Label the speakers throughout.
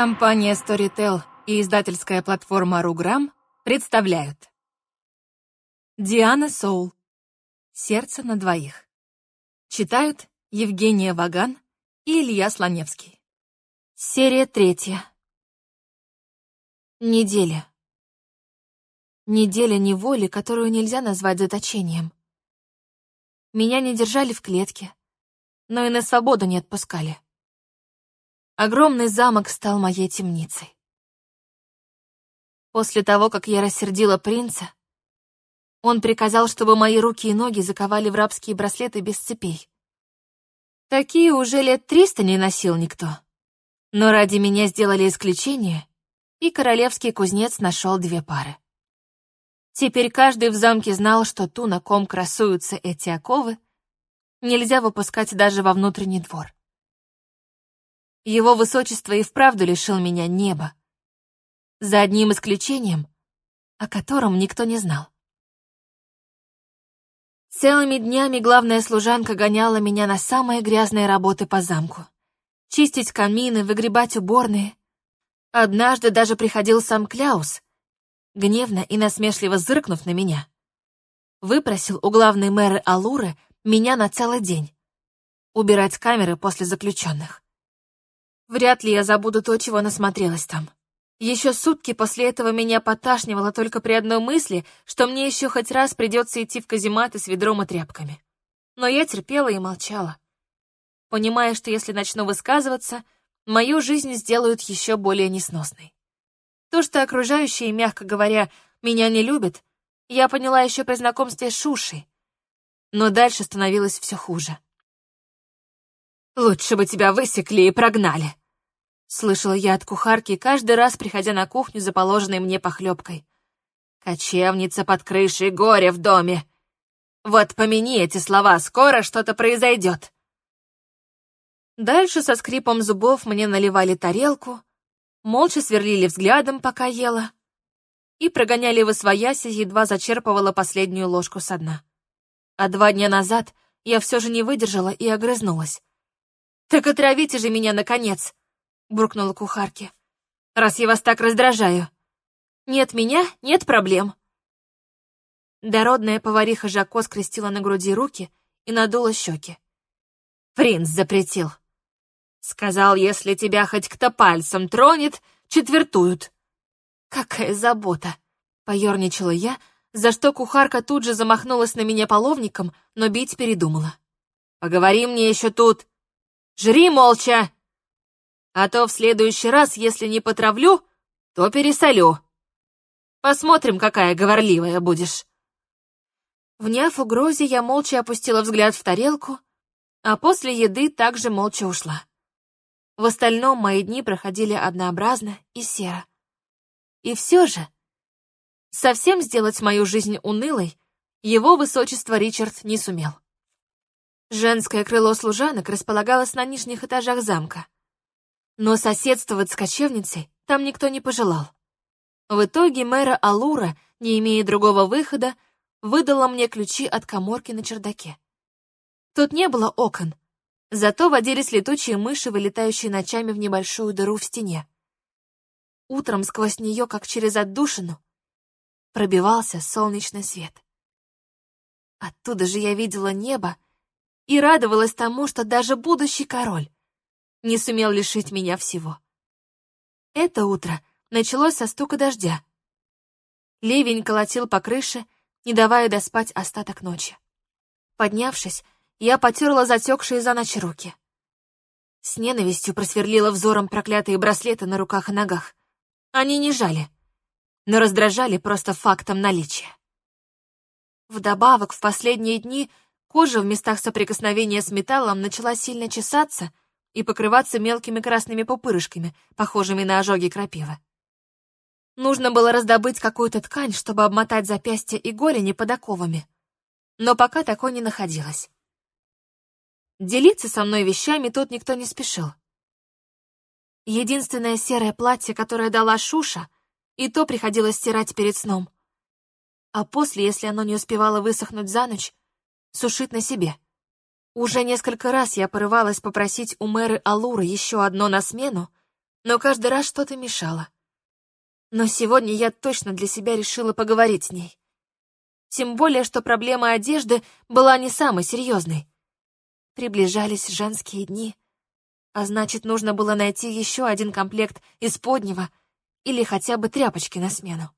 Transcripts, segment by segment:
Speaker 1: Компания Storytel и издательская платформа Руграм представляют. Диана Соул. «Сердце на двоих» Читают Евгения Ваган и Илья Слоневский. Серия третья. Неделя. Неделя неволи, которую нельзя назвать заточением. Меня не держали в клетке, но и на свободу не отпускали. Огромный замок стал моей темницей. После того, как я рассердила принца, он приказал, чтобы мои руки и ноги заковали в рабские браслеты без цепей. Такие уже лет триста не носил никто. Но ради меня сделали исключение, и королевский кузнец нашел две пары. Теперь каждый в замке знал, что ту, на ком красуются эти оковы, нельзя выпускать даже во внутренний двор. Его высочество и вправду лишил меня неба. За одним исключением, о котором никто не знал. Целыми днями главная служанка гоняла меня на самые грязные работы по замку. Чистить камины, выгребать уборные. Однажды даже приходил сам Кляус, гневно и насмешливо зыркнув на меня. Выпросил у главной мэры Алуры меня на целый день. Убирать камеры после заключенных. Вряд ли я забуду то, чего насмотрелась там. Еще сутки после этого меня поташнивало только при одной мысли, что мне еще хоть раз придется идти в казематы с ведром и тряпками. Но я терпела и молчала, понимая, что если начну высказываться, мою жизнь сделают еще более несносной. То, что окружающие, мягко говоря, меня не любят, я поняла еще при знакомстве с Шушей. Но дальше становилось все хуже. «Лучше бы тебя высекли и прогнали», Слышала я от кухарки, каждый раз приходя на кухню за положенной мне похлебкой. «Кочевница под крышей, горе в доме!» «Вот помяни эти слова, скоро что-то произойдет!» Дальше со скрипом зубов мне наливали тарелку, молча сверлили взглядом, пока ела, и прогоняли в освояси, едва зачерпывала последнюю ложку со дна. А два дня назад я все же не выдержала и огрызнулась. «Так отравите же меня, наконец!» Буркнула кухарке. «Раз я вас так раздражаю. Нет меня, нет проблем». Дородная повариха Жако скрестила на груди руки и надула щеки. «Принц запретил. Сказал, если тебя хоть кто пальцем тронет, четвертуют». «Какая забота!» — поерничала я, за что кухарка тут же замахнулась на меня половником, но бить передумала. «Поговори мне еще тут. Жри молча!» А то в следующий раз, если не потравлю, то пересолю. Посмотрим, какая говорливая будешь. Вняв угрозе, я молча опустила взгляд в тарелку, а после еды также молча ушла. В остальном мои дни проходили однообразно и серо. И все же, совсем сделать мою жизнь унылой его высочество Ричард не сумел. Женское крыло служанок располагалось на нижних этажах замка. Но соседствовать с кочевницей там никто не пожелал. В итоге мэра Алура, не имея другого выхода, выдала мне ключи от коморки на чердаке. Тут не было окон, зато водились летучие мыши, вылетающие ночами в небольшую дыру в стене. Утром сквозь нее, как через отдушину, пробивался солнечный свет. Оттуда же я видела небо и радовалась тому, что даже будущий король не сумел лишить меня всего. Это утро началось со стука дождя. Ливень колотил по крыше, не давая доспать остаток ночи. Поднявшись, я потерла затекшие за ночь руки. С ненавистью просверлила взором проклятые браслеты на руках и ногах. Они не жали, но раздражали просто фактом наличия. Вдобавок, в последние дни кожа в местах соприкосновения с металлом начала сильно чесаться и покрываться мелкими красными пупырышками, похожими на ожоги крапивы. Нужно было раздобыть какую-то ткань, чтобы обмотать запястья и голени под оковами. Но пока такой не находилось. Делиться со мной вещами тут никто не спешил. Единственное серое платье, которое дала Шуша, и то приходилось стирать перед сном. А после, если оно не успевало высохнуть за ночь, сушить на себе — уже несколько раз я порывалась попросить у мэры Алуры еще одно на смену, но каждый раз что-то мешало. Но сегодня я точно для себя решила поговорить с ней. Тем более, что проблема одежды была не самой серьезной. Приближались женские дни, а значит, нужно было найти еще один комплект из поднего или хотя бы тряпочки на смену.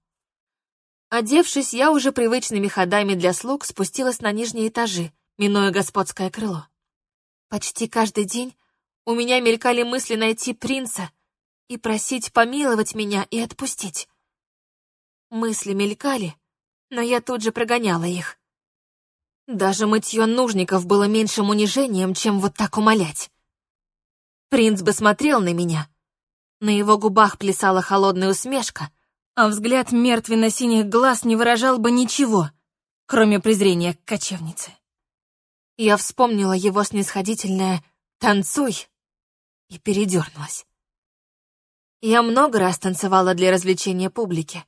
Speaker 1: Одевшись, я уже привычными ходами для слуг спустилась на нижние этажи, минуя господское крыло. Почти каждый день у меня мелькали мысли найти принца и просить помиловать меня и отпустить. Мысли мелькали, но я тут же прогоняла их. Даже мытье нужников было меньшим унижением, чем вот так умолять. Принц бы смотрел на меня. На его губах плясала холодная усмешка — а взгляд мертвенно-синих глаз не выражал бы ничего, кроме презрения к кочевнице. Я вспомнила его снисходительное «танцуй» и передернулась. Я много раз танцевала для развлечения публики.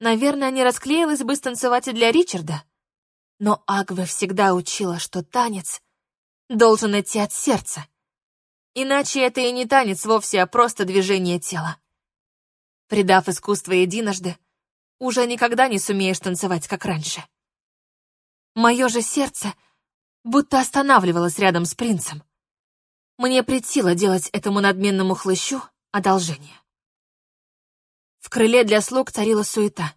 Speaker 1: Наверное, не расклеилась бы станцевать и для Ричарда. Но Агва всегда учила, что танец должен идти от сердца. Иначе это и не танец вовсе, а просто движение тела. Предав искусство единожды, уже никогда не сумеешь танцевать, как раньше. Мое же сердце будто останавливалось рядом с принцем. Мне претило делать этому надменному хлыщу одолжение. В крыле для слуг царила суета.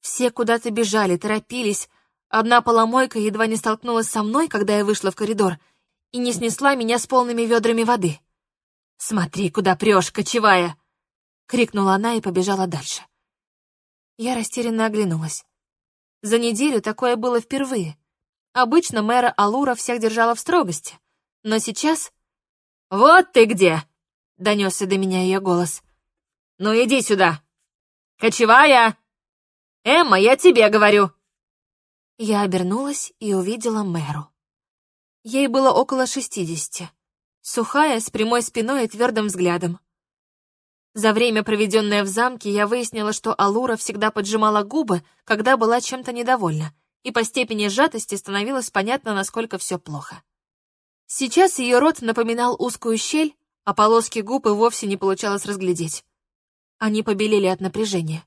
Speaker 1: Все куда-то бежали, торопились. Одна поломойка едва не столкнулась со мной, когда я вышла в коридор, и не снесла меня с полными ведрами воды. «Смотри, куда прешь, кочевая!» — крикнула она и побежала дальше. Я растерянно оглянулась. За неделю такое было впервые. Обычно мэра Алура всех держала в строгости. Но сейчас... «Вот ты где!» — донесся до меня ее голос. «Ну иди сюда! Кочевая! Эмма, я тебе говорю!» Я обернулась и увидела мэру. Ей было около шестидесяти. Сухая, с прямой спиной и твердым взглядом. За время, проведенное в замке, я выяснила, что Алура всегда поджимала губы, когда была чем-то недовольна, и по степени сжатости становилось понятно, насколько все плохо. Сейчас ее рот напоминал узкую щель, а полоски губ и вовсе не получалось разглядеть. Они побелели от напряжения.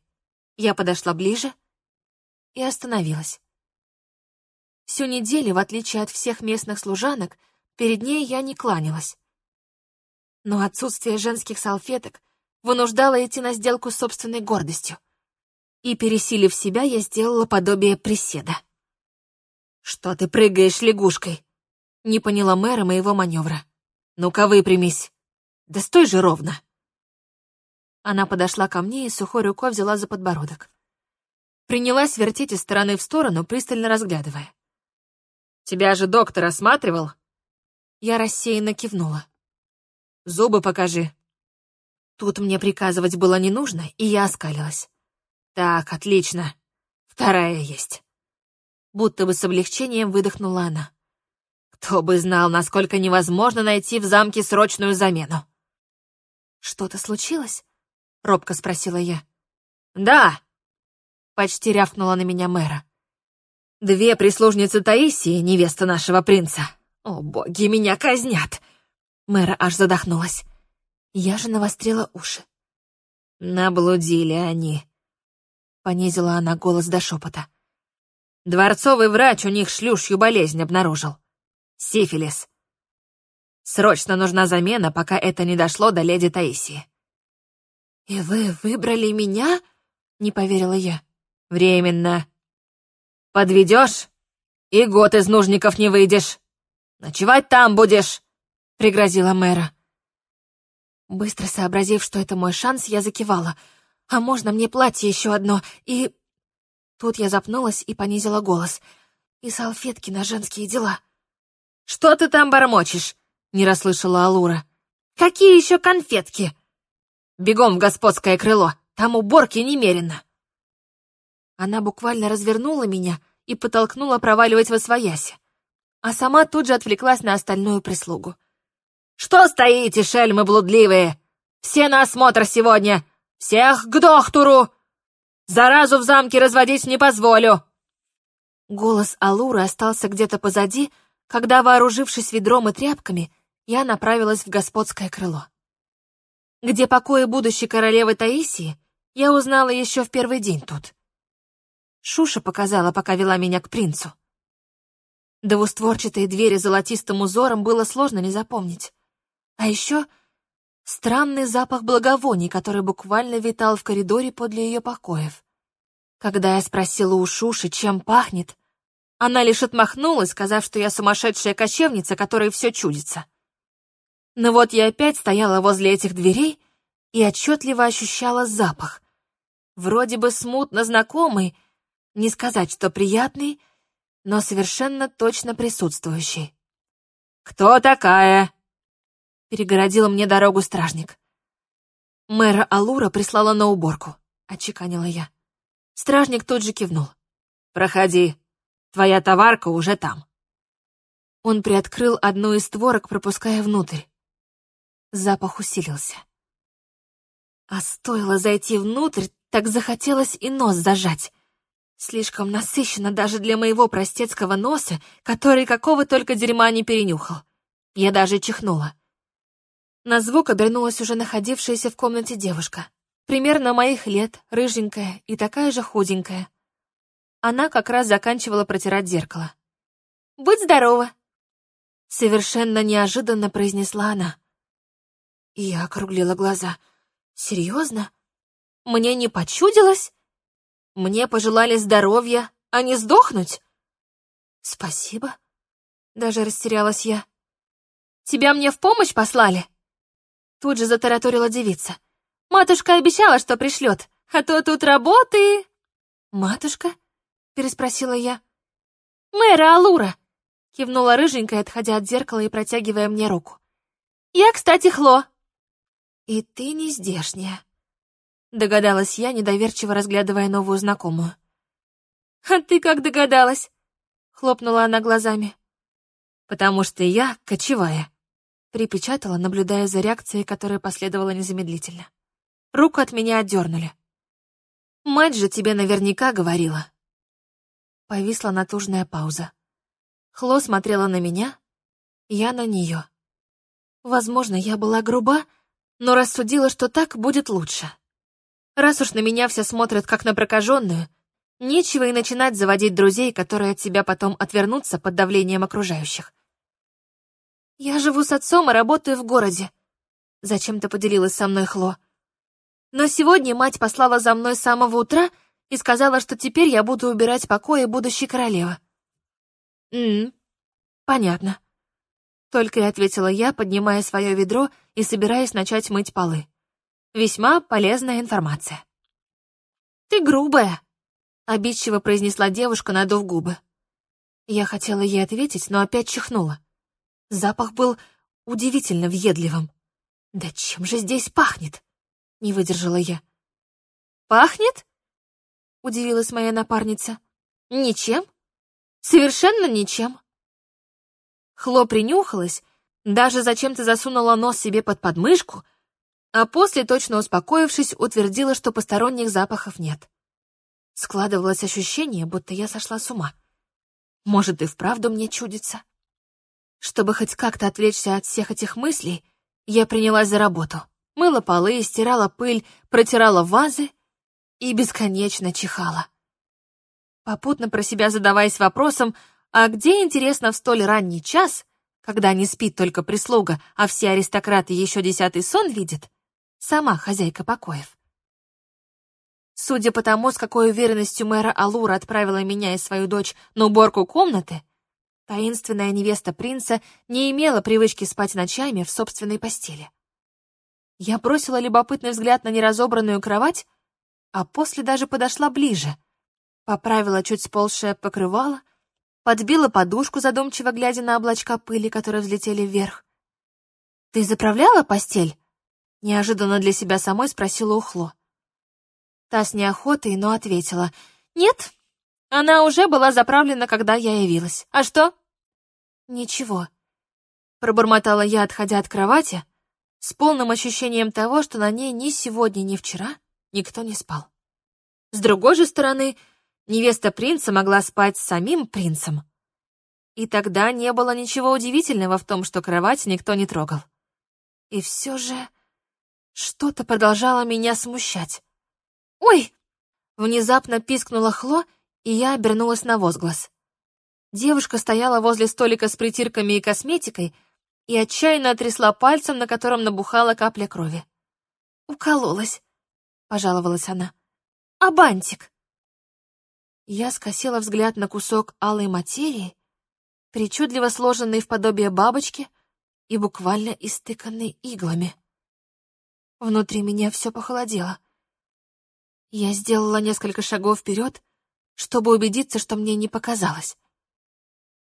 Speaker 1: Я подошла ближе и остановилась. Всю неделю, в отличие от всех местных служанок, перед ней я не кланялась. Но отсутствие женских салфеток вынуждала идти на сделку с собственной гордостью. И, пересилив себя, я сделала подобие приседа. «Что ты прыгаешь лягушкой?» Не поняла мэра моего маневра. «Ну-ка, выпрямись. Да стой же ровно!» Она подошла ко мне и сухой рукой взяла за подбородок. Принялась вертеть из стороны в сторону, пристально разглядывая. «Тебя же доктор осматривал?» Я рассеянно кивнула. «Зубы покажи», Тут мне приказывать было не нужно, и я оскалилась. Так, отлично. Вторая есть. Будто бы с облегчением выдохнула она. Кто бы знал, насколько невозможно найти в замке срочную замену. Что-то случилось? Робко спросила я. Да. Почти рявкнула на меня мэра. Две прислужницы Таисии, невеста нашего принца. О, боги, меня казнят. Мэра аж задохнулась. Я же навострила уши. «Наблудили они», — понизила она голос до шепота. «Дворцовый врач у них шлюшью болезнь обнаружил. Сифилис. Срочно нужна замена, пока это не дошло до леди Таисии». «И вы выбрали меня?» — не поверила я. «Временно. Подведешь, и год из нужников не выйдешь. Ночевать там будешь», — пригрозила мэра. Быстро сообразив, что это мой шанс, я закивала. «А можно мне платье еще одно? И...» Тут я запнулась и понизила голос. «И салфетки на женские дела». «Что ты там бормочешь?» — не расслышала Алура. «Какие еще конфетки?» «Бегом в господское крыло, там уборки немерено». Она буквально развернула меня и потолкнула проваливать во свояси, а сама тут же отвлеклась на остальную прислугу. «Что стоите, шельмы блудливые? Все на осмотр сегодня! Всех к доктору! Заразу в замке разводить не позволю!» Голос Алуры остался где-то позади, когда, вооружившись ведром и тряпками, я направилась в господское крыло. Где покои будущей королевы Таисии, я узнала еще в первый день тут. Шуша показала, пока вела меня к принцу. Двустворчатые двери золотистым узором было сложно не запомнить. А еще странный запах благовоний, который буквально витал в коридоре подле ее покоев. Когда я спросила у Шуши, чем пахнет, она лишь отмахнулась, сказав, что я сумасшедшая кочевница, которой все чудится. Но вот я опять стояла возле этих дверей и отчетливо ощущала запах. Вроде бы смутно знакомый, не сказать, что приятный, но совершенно точно присутствующий. «Кто такая?» — перегородил мне дорогу стражник. «Мэра Алура прислала на уборку», — отчеканила я. Стражник тут же кивнул. «Проходи, твоя товарка уже там». Он приоткрыл одну из створок, пропуская внутрь. Запах усилился. А стоило зайти внутрь, так захотелось и нос зажать. Слишком насыщенно даже для моего простецкого носа, который какого только дерьма не перенюхал. Я даже чихнула. На звук обернулась уже находившаяся в комнате девушка. Примерно моих лет, рыженькая и такая же худенькая. Она как раз заканчивала протирать зеркало. «Будь здорова!» Совершенно неожиданно произнесла она. Я округлила глаза. «Серьезно? Мне не почудилось? Мне пожелали здоровья, а не сдохнуть?» «Спасибо», — даже растерялась я. «Тебя мне в помощь послали?» Тут же затараторила девица. «Матушка обещала, что пришлет, а то тут работы...» «Матушка?» — переспросила я. «Мэра Алура!» — кивнула рыженькая, отходя от зеркала и протягивая мне руку. «Я, кстати, Хло!» «И ты не здешняя», — догадалась я, недоверчиво разглядывая новую знакомую. «А ты как догадалась?» — хлопнула она глазами. «Потому что я кочевая», — припечатала, наблюдая за реакцией, которая последовала незамедлительно. Руку от меня отдернули. «Мать же тебе наверняка говорила». Повисла натужная пауза. Хло смотрела на меня, я на нее. Возможно, я была груба, но рассудила, что так будет лучше. Раз уж на меня все смотрят как на прокаженную, нечего и начинать заводить друзей, которые от тебя потом отвернутся под давлением окружающих. «Я живу с отцом и работаю в городе», — зачем-то поделилась со мной Хло. «Но сегодня мать послала за мной с самого утра и сказала, что теперь я буду убирать покои будущей королевы». «М-м, понятно», — только и ответила я, поднимая свое ведро и собираясь начать мыть полы. Весьма полезная информация. «Ты грубая», — обидчиво произнесла девушка, надув губы. Я хотела ей ответить, но опять чихнула. Запах был удивительно въедливым. «Да чем же здесь пахнет?» — не выдержала я. «Пахнет?» — удивилась моя напарница. «Ничем? Совершенно ничем». Хло принюхалась даже зачем-то засунула нос себе под подмышку, а после, точно успокоившись, утвердила, что посторонних запахов нет. Складывалось ощущение, будто я сошла с ума. Может, и вправду мне чудится. Чтобы хоть как-то отвлечься от всех этих мыслей, я принялась за работу. Мыла полы, стирала пыль, протирала вазы и бесконечно чихала. Попутно про себя задаваясь вопросом, а где, интересно, в столь ранний час когда не спит только прислуга, а все аристократы еще десятый сон видят, сама хозяйка покоев. Судя по тому, с какой уверенностью мэра Алура отправила меня и свою дочь на уборку комнаты, таинственная невеста принца не имела привычки спать ночами в собственной постели. Я бросила любопытный взгляд на неразобранную кровать, а после даже подошла ближе, поправила чуть сползшее покрывало — подбила подушку, задумчиво глядя на облачка пыли, которые взлетели вверх. «Ты заправляла постель?» Неожиданно для себя самой спросила Ухло. Та с неохотой, но ответила. «Нет, она уже была заправлена, когда я явилась. А что?» «Ничего», — пробормотала я, отходя от кровати, с полным ощущением того, что на ней ни сегодня, ни вчера никто не спал. С другой же стороны, невеста принца могла спать с самим принцем. И тогда не было ничего удивительного в том, что кровать никто не трогал. И все же... Что-то продолжало меня смущать. «Ой!» Внезапно пискнула Хло, и я обернулась на возглас. Девушка стояла возле столика с притирками и косметикой и отчаянно отрясла пальцем, на котором набухала капля крови. «Укололась», — пожаловалась она. «А бантик?» Я скосила взгляд на кусок алой материи, причудливо сложенный в подобие бабочки и буквально истыканный иглами. Внутри меня все похолодело. Я сделала несколько шагов вперед, чтобы убедиться, что мне не показалось.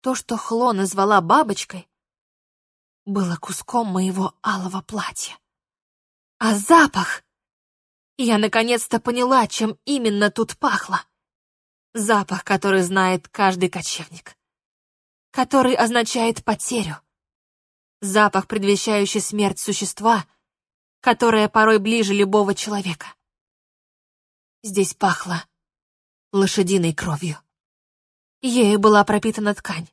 Speaker 1: То, что Хло назвала бабочкой, было куском моего алого платья. А запах! Я наконец-то поняла, чем именно тут пахло. Запах, который знает каждый кочевник. Который означает потерю. Запах, предвещающий смерть существа, которое порой ближе любого человека. Здесь пахло лошадиной кровью. Ею была пропитана ткань.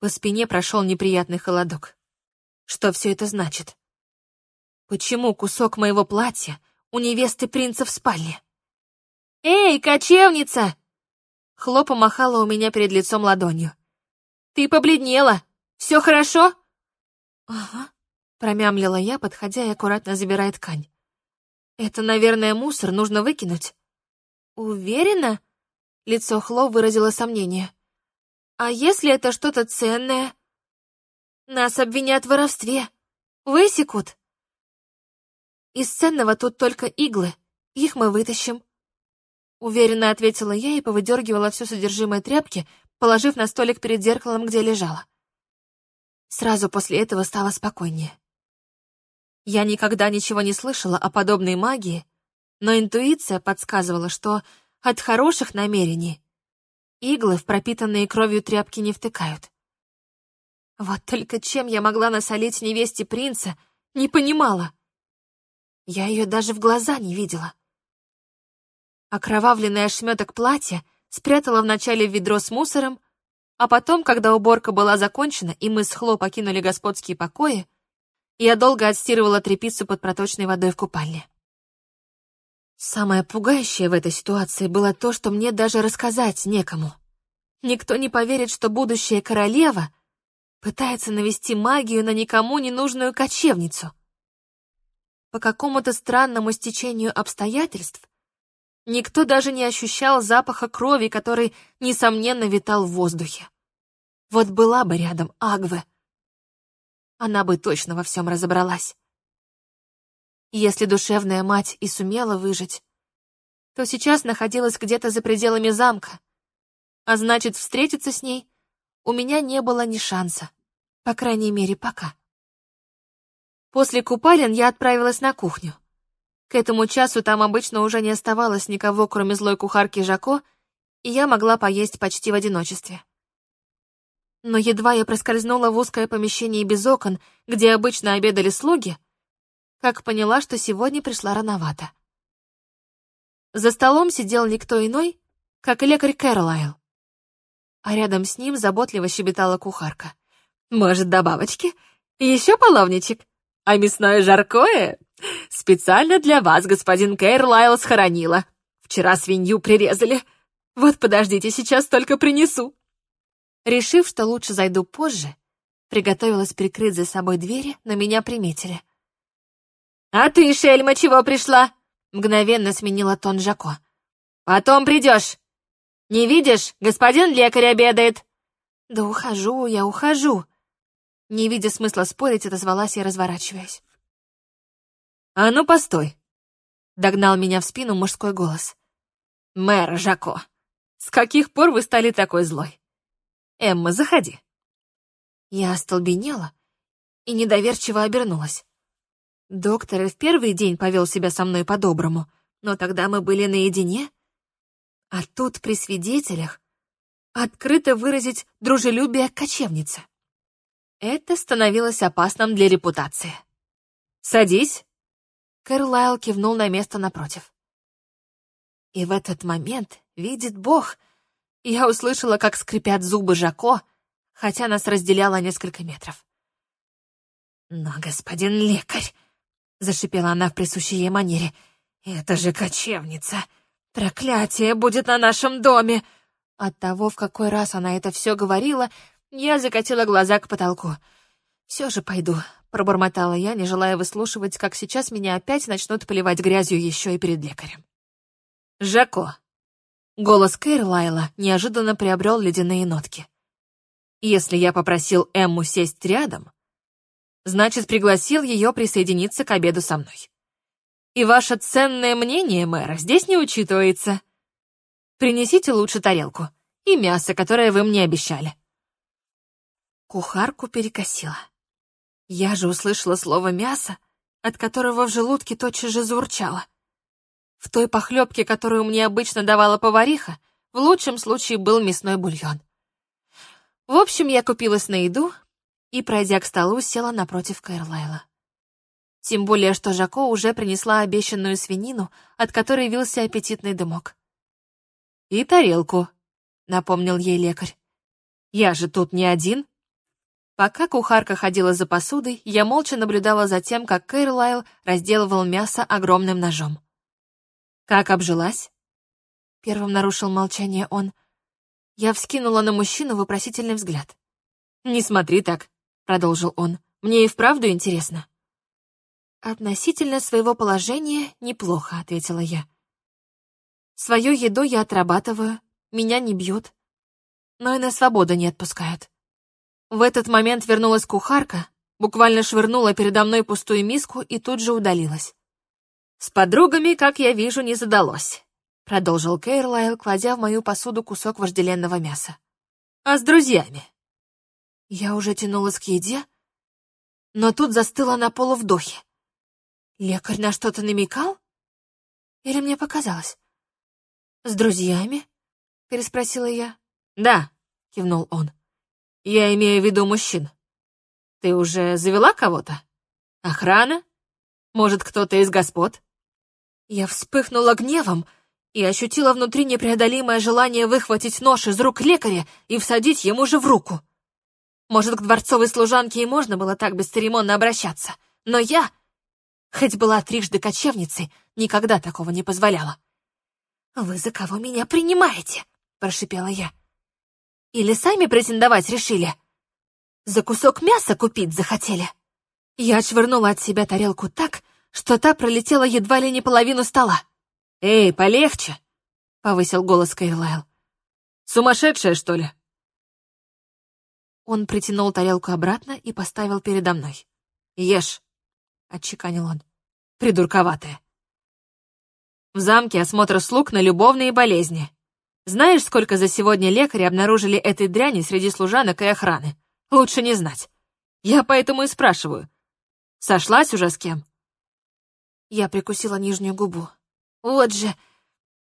Speaker 1: По спине прошел неприятный холодок. Что все это значит? Почему кусок моего платья у невесты принца в спальне? «Эй, кочевница!» Хло помахала у меня перед лицом ладонью. «Ты побледнела! Все хорошо?» «Ага», — промямлила я, подходя и аккуратно забирая ткань. «Это, наверное, мусор, нужно выкинуть». «Уверена?» — лицо Хло выразило сомнение. «А если это что-то ценное?» «Нас обвинят в воровстве. Высекут». «Из ценного тут только иглы. Их мы вытащим», Уверенно ответила я и повыдергивала все содержимое тряпки, положив на столик перед зеркалом, где лежала. Сразу после этого стало спокойнее. Я никогда ничего не слышала о подобной магии, но интуиция подсказывала, что от хороших намерений иглы в пропитанные кровью тряпки не втыкают. Вот только чем я могла насолить невесте принца, не понимала. Я ее даже в глаза не видела. Окровавленный ошметок платья спрятала вначале в ведро с мусором, а потом, когда уборка была закончена и мы с Хло покинули господские покои, я долго отстирывала тряпицу под проточной водой в купальне. Самое пугающее в этой ситуации было то, что мне даже рассказать некому. Никто не поверит, что будущая королева пытается навести магию на никому не нужную кочевницу. По какому-то странному стечению обстоятельств Никто даже не ощущал запаха крови, который, несомненно, витал в воздухе. Вот была бы рядом Агве. Она бы точно во всем разобралась. Если душевная мать и сумела выжить, то сейчас находилась где-то за пределами замка, а значит, встретиться с ней у меня не было ни шанса, по крайней мере, пока. После купалин я отправилась на кухню. К этому часу там обычно уже не оставалось никого, кроме злой кухарки Жако, и я могла поесть почти в одиночестве. Но едва я проскользнула в узкое помещение без окон, где обычно обедали слуги, как поняла, что сегодня пришла рановато. За столом сидел никто иной, как лекарь Кэролайл. А рядом с ним заботливо щебетала кухарка. «Может, добавочки? Еще половничек? А мясное жаркое? Специально для вас господин Кейрлайл схоронила. Вчера свинью прирезали. Вот подождите, сейчас только принесу». Решив, что лучше зайду позже, приготовилась прикрыть за собой двери, но меня приметили. «А ты, Шельма, чего пришла?» Мгновенно сменила тон Жако. «Потом придешь. Не видишь, господин лекарь обедает». «Да ухожу я, ухожу». Не видя смысла спорить, отозвалась я, разворачиваясь. «А ну, постой!» — догнал меня в спину мужской голос. «Мэр Жако, с каких пор вы стали такой злой? Эмма, заходи». Я остолбенела и недоверчиво обернулась. Доктор в первый день повел себя со мной по-доброму, но тогда мы были наедине. А тут при свидетелях открыто выразить дружелюбие к кочевнице. Это становилось опасным для репутации. «Садись», Кэрлайл кивнул на место напротив. И в этот момент, видит Бог, я услышала, как скрипят зубы Жако, хотя нас разделяло несколько метров. «Но, господин лекарь!» Зашипела она в присущей ей манере. «Это же кочевница! Проклятие будет на нашем доме!» От того, в какой раз она это все говорила, я закатила глаза к потолку. «Все же пойду», — пробормотала я, не желая выслушивать, как сейчас меня опять начнут поливать грязью еще и перед лекарем. «Жако!» Голос Кэрлайла неожиданно приобрел ледяные нотки. «Если я попросил Эмму сесть рядом, значит, пригласил ее присоединиться к обеду со мной. И ваше ценное мнение, мэра, здесь не учитывается. Принесите лучше тарелку и мясо, которое вы мне обещали». Кухарку перекосила. Я же услышала слово «мясо», от которого в желудке тотчас же заурчало. В той похлебке, которую мне обычно давала повариха, в лучшем случае был мясной бульон. В общем, я купилась на еду и, пройдя к столу, села напротив Кэрлайла. Тем более, что Жако уже принесла обещанную свинину, от которой вился аппетитный дымок. «И тарелку», — напомнил ей лекарь. «Я же тут не один». Пока кухарка ходила за посудой, я молча наблюдала за тем, как Кэрлайл разделывал мясо огромным ножом. «Как обжилась?» Первым нарушил молчание он. Я вскинула на мужчину вопросительный взгляд. «Не смотри так», — продолжил он. «Мне и вправду интересно». «Относительно своего положения неплохо», — ответила я. «Свою еду я отрабатываю, меня не бьют, но и на свободу не отпускают. В этот момент вернулась кухарка, буквально швырнула передо мной пустую миску и тут же удалилась. «С подругами, как я вижу, не задалось», — продолжил Кейрлайл, кладя в мою посуду кусок вожделенного мяса. «А с друзьями?» Я уже тянулась к еде, но тут застыла на полу вдохе. Лекарь на что-то намекал? Или мне показалось? «С друзьями?» — переспросила я. «Да», — кивнул он. Я имею в виду мужчин. Ты уже завела кого-то? Охрана? Может, кто-то из господ? Я вспыхнула гневом и ощутила внутри непреодолимое желание выхватить нож из рук лекаря и всадить ему же в руку. Может, к дворцовой служанке и можно было так бесцеремонно обращаться, но я, хоть была трижды кочевницей, никогда такого не позволяла. «Вы за кого меня принимаете?» — прошипела я. Или сами претендовать решили? За кусок мяса купить захотели?» Я отшвырнула от себя тарелку так, что та пролетела едва ли не половину стола. «Эй, полегче!» — повысил голос Кейлайл. «Сумасшедшая, что ли?» Он притянул тарелку обратно и поставил передо мной. «Ешь», — отчеканил он, — «придурковатая». В замке осмотр слуг на любовные болезни. Знаешь, сколько за сегодня лекари обнаружили этой дряни среди служанок и охраны? Лучше не знать. Я поэтому и спрашиваю. Сошлась уже с кем?» Я прикусила нижнюю губу. «Вот же...»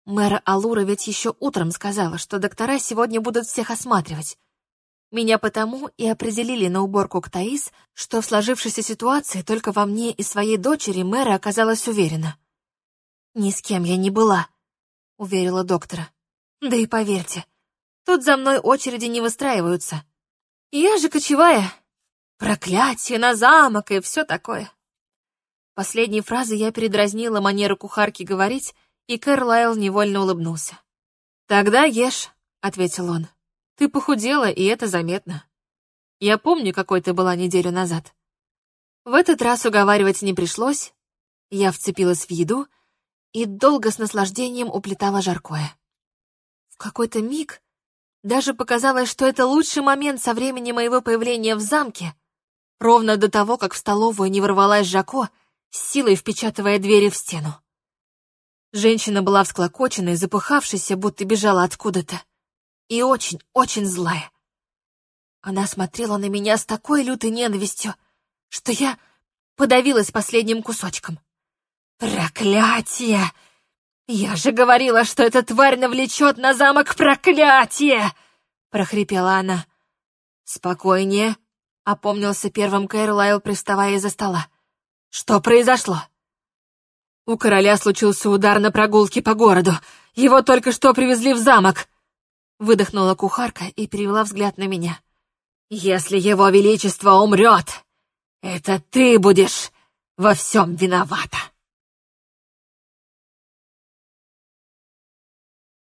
Speaker 1: Мэра Алура ведь еще утром сказала, что доктора сегодня будут всех осматривать. Меня потому и определили на уборку к Таис, что в сложившейся ситуации только во мне и своей дочери мэра оказалась уверена. «Ни с кем я не была», — уверила доктора. Да и поверьте, тут за мной очереди не выстраиваются. Я же кочевая. Проклятие на замок и все такое. Последней фразы я передразнила манеру кухарки говорить, и Кэрлайл невольно улыбнулся. «Тогда ешь», — ответил он. «Ты похудела, и это заметно. Я помню, какой ты была неделю назад». В этот раз уговаривать не пришлось. Я вцепилась в еду и долго с наслаждением уплетала жаркое какой-то миг даже показалось, что это лучший момент со времени моего появления в замке, ровно до того, как в столовую не ворвалась Жако, силой впечатывая двери в стену. Женщина была всклокочена и запыхавшаяся, будто бежала откуда-то, и очень-очень злая. Она смотрела на меня с такой лютой ненавистью, что я подавилась последним кусочком. «Проклятие!» «Я же говорила, что эта тварь навлечет на замок проклятие!» — прохрипела она. «Спокойнее», — опомнился первым Кэрлайл, приставая из-за стола. «Что произошло?» «У короля случился удар на прогулке по городу. Его только что привезли в замок!» Выдохнула кухарка и перевела взгляд на меня. «Если его величество умрет, это ты будешь во всем виновата.